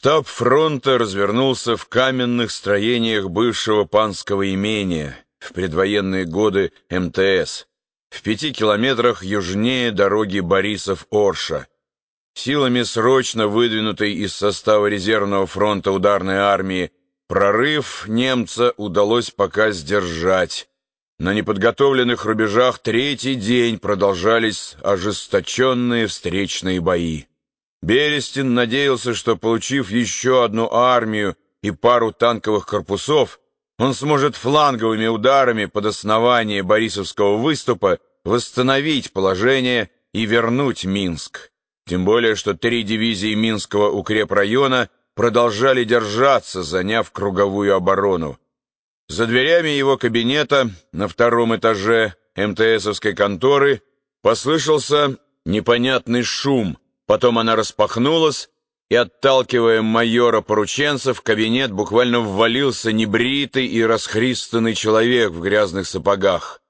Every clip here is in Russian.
Штаб фронта развернулся в каменных строениях бывшего панского имения в предвоенные годы МТС, в пяти километрах южнее дороги Борисов-Орша. Силами срочно выдвинутой из состава резервного фронта ударной армии прорыв немца удалось пока сдержать. На неподготовленных рубежах третий день продолжались ожесточенные встречные бои. Берестин надеялся, что, получив еще одну армию и пару танковых корпусов, он сможет фланговыми ударами под основание Борисовского выступа восстановить положение и вернуть Минск. Тем более, что три дивизии Минского укрепрайона продолжали держаться, заняв круговую оборону. За дверями его кабинета на втором этаже МТСовской конторы послышался непонятный шум – Потом она распахнулась, и, отталкивая майора порученцев, в кабинет буквально ввалился небритый и расхристанный человек в грязных сапогах.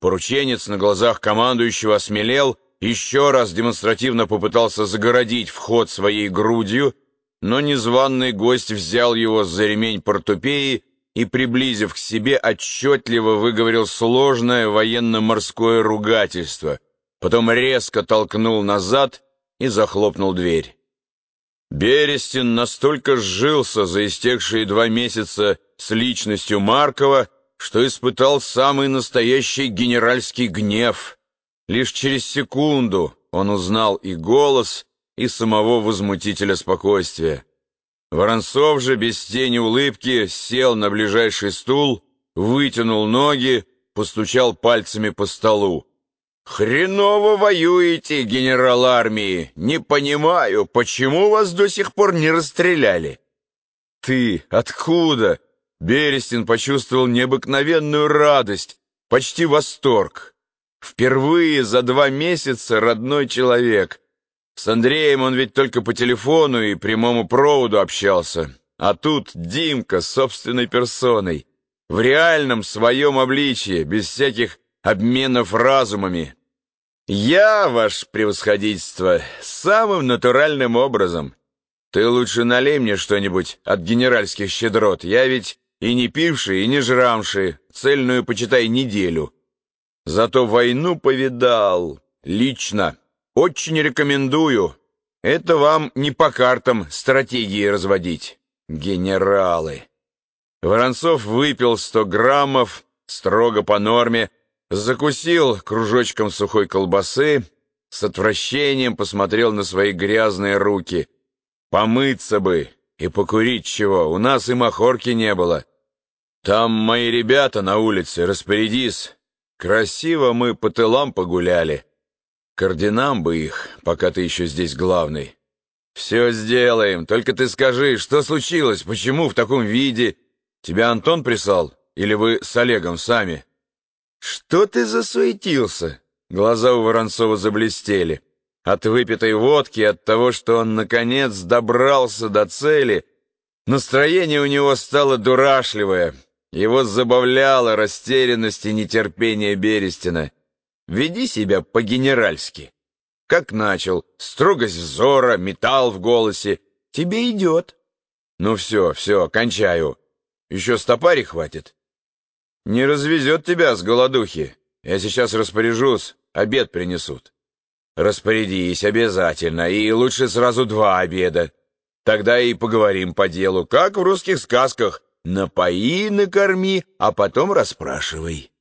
Порученец на глазах командующего осмелел, еще раз демонстративно попытался загородить вход своей грудью, но незваный гость взял его за ремень портупеи и, приблизив к себе, отчетливо выговорил сложное военно-морское ругательство, потом резко толкнул назад и захлопнул дверь. Берестин настолько сжился за истекшие два месяца с личностью Маркова, что испытал самый настоящий генеральский гнев. Лишь через секунду он узнал и голос, и самого возмутителя спокойствия. Воронцов же без тени улыбки сел на ближайший стул, вытянул ноги, постучал пальцами по столу. «Хреново воюете, генерал армии! Не понимаю, почему вас до сих пор не расстреляли?» «Ты откуда?» Берестин почувствовал необыкновенную радость, почти восторг. Впервые за два месяца родной человек. С Андреем он ведь только по телефону и прямому проводу общался. А тут Димка собственной персоной, в реальном своем обличье, без всяких обменов разумами. Я, ваше превосходительство, самым натуральным образом. Ты лучше налей мне что-нибудь от генеральских щедрот. Я ведь и не пивший, и не жрамший, цельную, почитай, неделю. Зато войну повидал, лично. Очень рекомендую. Это вам не по картам стратегии разводить. Генералы. Воронцов выпил сто граммов, строго по норме, Закусил кружочком сухой колбасы, с отвращением посмотрел на свои грязные руки. Помыться бы и покурить чего, у нас и махорки не было. Там мои ребята на улице, распорядись. Красиво мы по тылам погуляли. К орденам бы их, пока ты еще здесь главный. Все сделаем, только ты скажи, что случилось, почему в таком виде? Тебя Антон прислал или вы с Олегом сами?» «Что ты засуетился?» Глаза у Воронцова заблестели. От выпитой водки, от того, что он, наконец, добрался до цели, настроение у него стало дурашливое. Его забавляла растерянность и нетерпение Берестина. «Веди себя по-генеральски». Как начал, строгость взора, металл в голосе. Тебе идет. Ну все, все, кончаю. Еще стопари хватит. Не развезет тебя с голодухи. Я сейчас распоряжусь, обед принесут. Распорядись обязательно, и лучше сразу два обеда. Тогда и поговорим по делу, как в русских сказках. Напои, накорми, а потом расспрашивай.